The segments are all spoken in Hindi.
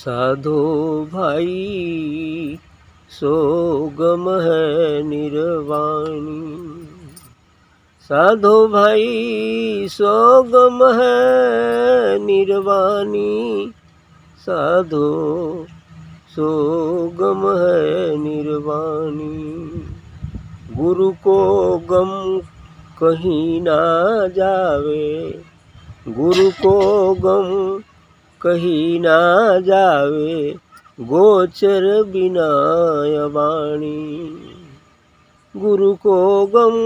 साधो भाई सो गम है निर्वाणी। साधो भाई सो गम है निर्वाणी। साधो सो गम है निर्वाणी। गुरु को गम कहीं ना जावे, गुरु को गम कहीं ना जावे, गोचर बिना वाणी। गुरु को गम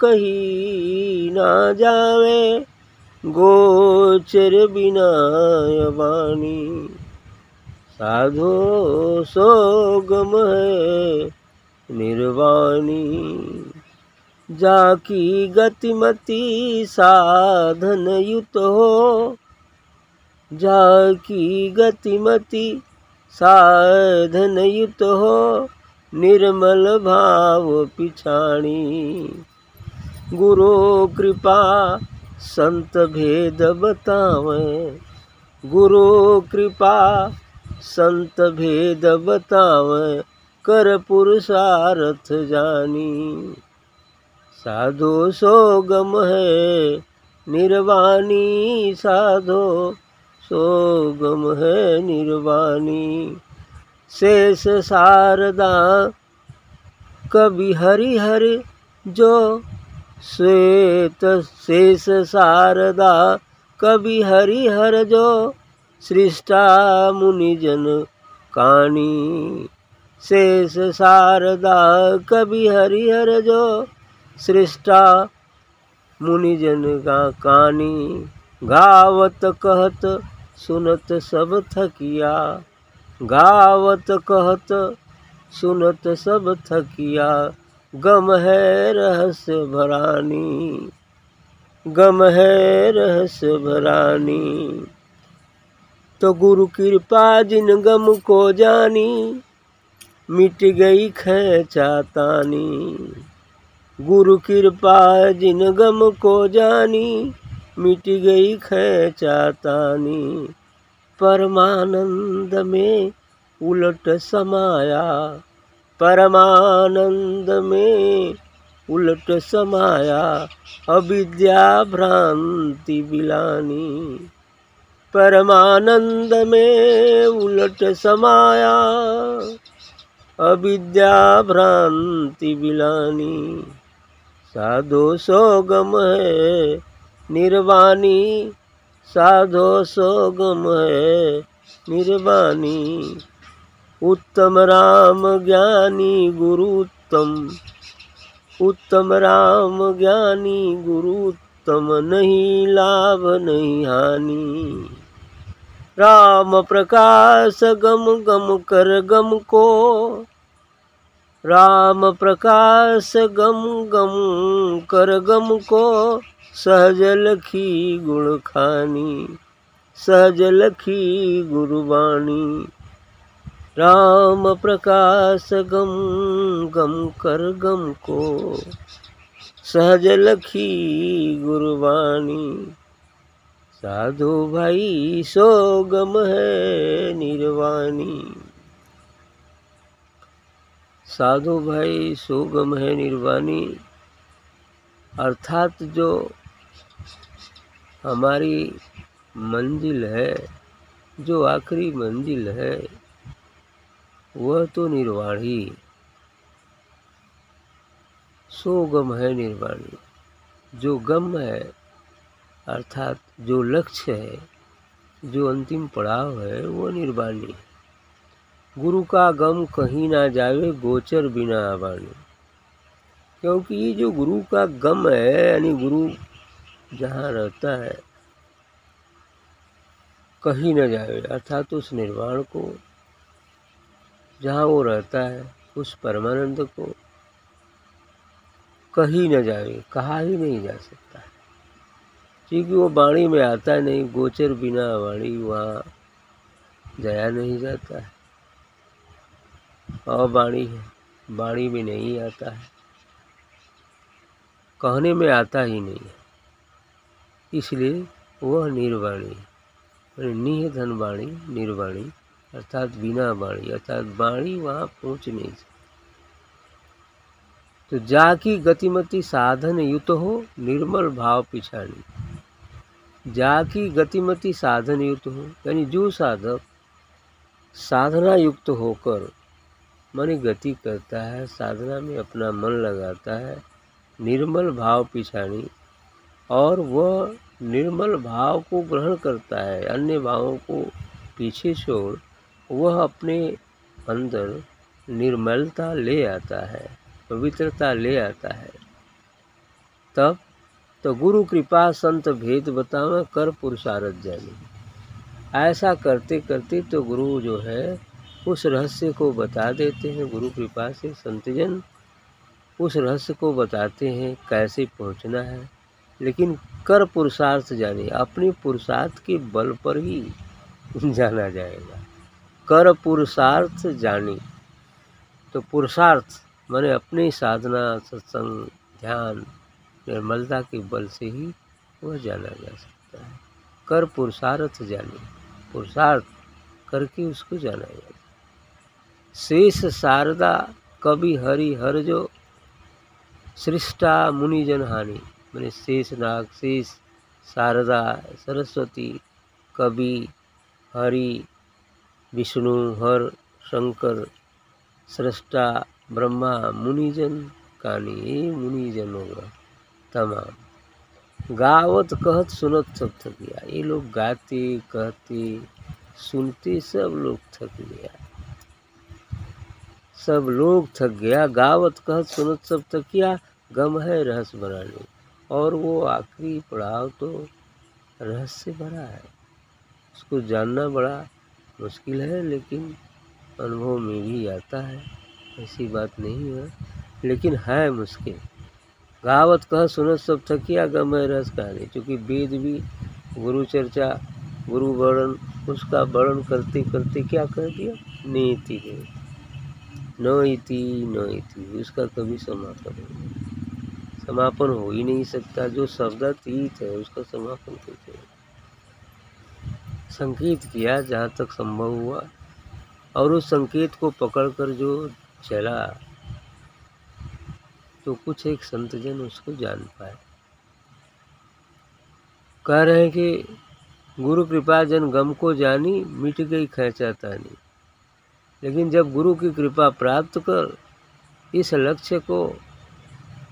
कहीं ना जावे, गोचर बिना वाणी। साधो सो गम है निर्वाणी, जाकी गतिमती साधन युत हो जाकी गतिमति साधन युत हो, निर्मल भाव पिछाणी। गुरु कृपा संत भेद बतावे। गुरु कृपा संत भेद बतावे, कर पुरुषार्थ जानी। साधो सो गम है, निर्वाणी साधो सो गम है निर्वाणी। शेष शारदा, कवि हरिहर, जो श्वेत शेष शारदा, कवि हरिहर, जो सृष्टा मुनिजन काणी शेष शारदा, कवि हरिहर, जो सृष्टा मुनिजन का कानी। गावत कहत सुनत सब थकिया। गावत कहत, सुनत सब थकिया। गम है रहस्य भरानी, गम है रहस्य भरानी। तो गुरु कृपा जिन गम को जानी, मिट गई खेचातानी गुरु कृपा जिन गम को जानी मिट गई खेचातानी। परमानंद में उलट समाया। परमानंद में उलट समाया। अविद्या भ्रांति बिलानी। परमानंद में उलट समाया। अविद्या भ्रांति बिलानी। साधो सो गम है निर्वाणी साधो सो गम है निर्वाणी उत्तम राम ज्ञानी गुरु उत्तम उत्तम राम ज्ञानी गुरु उत्तम नहीं लाभ नहीं हानि राम प्रकाश गम गम कर गम को राम प्रकाश गम गम कर गम को सहज लखी गुण खानी, सहज लखी गुरुवाणी। राम प्रकाश गम गम कर गम को, सहज लखी गुरबानी साधु भाई, सो गम है निर्वाणी। साधु भाई, सो गम है निर्वाणी। अर्थात जो हमारी मंजिल है, जो आखिरी मंजिल है, वह तो निर्वाणी। सो गम है निर्वाणी। जो गम है, अर्थात जो लक्ष्य है, जो अंतिम पड़ाव है वो निर्वाणी। गुरु का गम कहीं ना जावे गोचर बिना आवाणी। क्योंकि ये जो गुरु का गम है, यानी गुरु जहाँ रहता है, कहीं न जाए, अर्थात उस निर्वाण को, जहाँ वो रहता है, उस परमानंद को, कहीं न जाए, कहा ही नहीं जा सकता। है क्योंकि वो वाणी में आता नहीं, गोचर बिना वाणी वहाँ जाया नहीं जाता है। और वाणी है, वाणी में नहीं आता है। कहने में आता ही नहीं इसलिए वह निर्वाणी निह धन वाणी, निर्वाणी, अर्थात बिना वाणी, अर्थात वाणी वहाँ पहुँच नहीं सकती तो जाकी गतिमति साधन युत हो, निर्मल भाव पिछाड़ी जाकी गतिमति साधन युक्त हो, यानी जो साधक साधना युक्त होकर मन गति करता है, साधना में अपना मन लगाता है निर्मल भाव पिछाड़ी और वह निर्मल भाव को ग्रहण करता है, अन्य भावों को पीछे छोड़ वह अपने अंदर निर्मलता ले आता है, पवित्रता ले आता है। तब तो गुरु कृपा संत भेद बतावे कर पुरुषारथ जानी। ऐसा करते करते तो गुरु जो है उस रहस्य को बता देते हैं, गुरु कृपा से संतजन उस रहस्य को बताते हैं कैसे पहुँचना है, लेकिन कर पुरुषार्थ जाने, अपने पुरुषार्थ के बल पर ही जाना जाएगा। कर पुरुषार्थ जाने तो पुरुषार्थ मैंने अपनी साधना, सत्संग, ध्यान, निर्मलता के बल से ही वह जाना जा सकता है। कर पुरुषार्थ जाने, पुरुषार्थ करके उसको जाना जाता शेष शारदा कवि हरि हर जो सृष्टा मुनिजन हानि मैंने शेष नाग, शेष शारदा, सरस्वती, कवि, हरि, विष्णु, हर, शंकर, सृष्टा, ब्रह्मा, मुनिजन कानी ये मुनिजन होगा तमाम। गावत कहत सुनत सब थक गया ये लोग गाते, कहते, सुनते सब लोग थक गया सब लोग थक गया गावत कह सुनत सब थक गया गम है रहस्य बनाने और वो आखिरी पड़ाव तो रहस्य भरा है। उसको जानना बड़ा मुश्किल है, लेकिन अनुभव में भी आता है। ऐसी बात नहीं है, लेकिन है मुश्किल। गावत कह सुनत सब थकिया, गम है रस कहानी। चूँकि वेद भी, गुरु चर्चा, गुरु वर्णन, उसका वर्णन करते करते क्या कर दिया? नीति है। न इति न इति उसका कभी समापन नहीं। समापन हो ही नहीं सकता। जो शब्दातीत है, उसका समापन कैसे संकेत किया, जहाँ तक संभव हुआ, और उस संकेत को पकड़कर जो चला तो कुछ एक संतजन उसको जान पाए। कह रहे हैं कि, गुरु कृपा जन गम को जानी, मिट गई खेचा तानी लेकिन जब गुरु की कृपा प्राप्त कर, इस लक्ष्य को,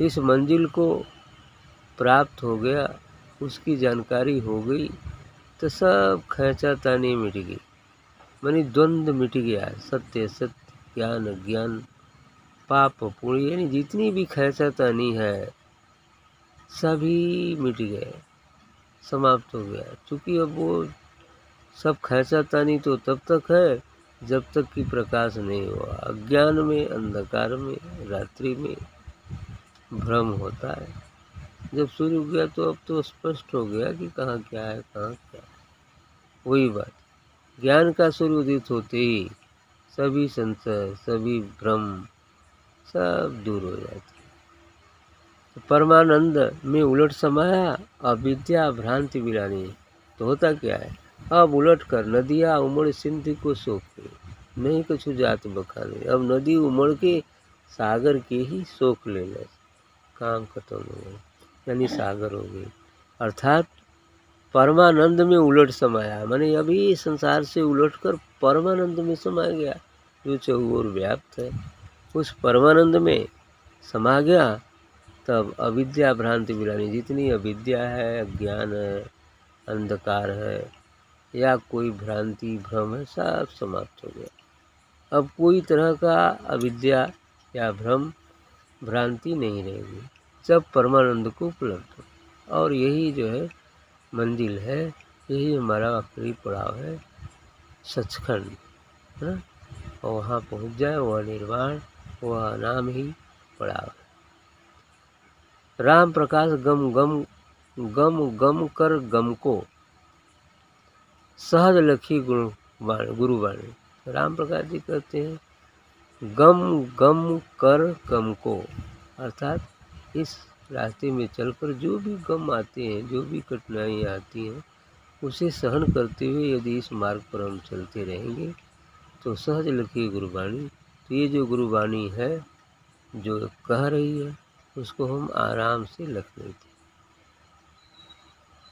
इस मंजिल को प्राप्त हो गया, उसकी जानकारी हो गई तो सब खेचा तानी मिट गई। मनी द्वंद्व मिट गया, सत्य सत्य, ज्ञान ज्ञान, पाप पुण्य, यानी जितनी भी खेचा तानी है, सभी मिट गए, समाप्त हो गया। क्योंकि अब वो सब खेचा तानी तो तब तक है जब तक कि प्रकाश नहीं हुआ, अज्ञान में, अंधकार में, रात्रि में भ्रम होता है। जब सूर्य उग गया तो अब तो स्पष्ट हो गया कि कहाँ क्या है, कहाँ क्या है। वही बात, ज्ञान का सूर्य उदित होते ही सभी संशय, सभी भ्रम सब दूर हो जाते तो परमानंद में उलट समाया, अविद्या भ्रांति मिलानी तो होता क्या है? अब उलट कर नदिया उमड़ सिंध को सोख। नहीं कुछ जात बखाने अब नदी उमड़ के सागर के ही सोख लेना काम खत्म हो गया। यानी सागर हो गई अर्थात परमानंद में उलट समाया। मैंने अभी संसार से उलट कर परमानंद में समा गया। जो चौर व्याप्त है। उस परमानंद में समा गया। तब अविद्या भ्रांति मिलानी जितनी अविद्या है अज्ञान है, अंधकार है या कोई भ्रांति, भ्रम है, सब समाप्त हो गया। अब कोई तरह का अविद्या या भ्रम, भ्रांति नहीं रहेगी। सब परमानंद को उपलब्ध हो। और यही जो है मंजिल है, यही हमारा आखिरी पड़ाव है, सचखंड, है ना? और वहाँ पहुँच जाए, वह निर्वाण, वह नाम ही पड़ाव है। राम प्रकाश गम गम गम गम कर गम को सहज लखी गुरु वाणी गुरु वाणी राम प्रकाश जी कहते हैं, गम गम कर, गम को। अर्थात, इस रास्ते में चलकर जो भी गम आते हैं, जो भी कठिनाइयाँ आती हैं, उसे सहन करते हुए यदि इस मार्ग पर हम चलते रहेंगे तो सहज लखी गुरुबाणी तो ये जो गुरुबाणी है, जो कह रही है, उसको हम आराम से लख लेते